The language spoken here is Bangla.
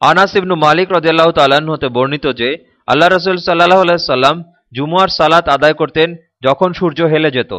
আনাস ইবনু মালিক রদিয়াল্লাহ তাল্লাহ্ন হতে বর্ণিত যে, আল্লাহ রসুল সাল্লাহ সাল্লাম জুমুয়ার সালাত আদায় করতেন যখন সূর্য হেলে যেত।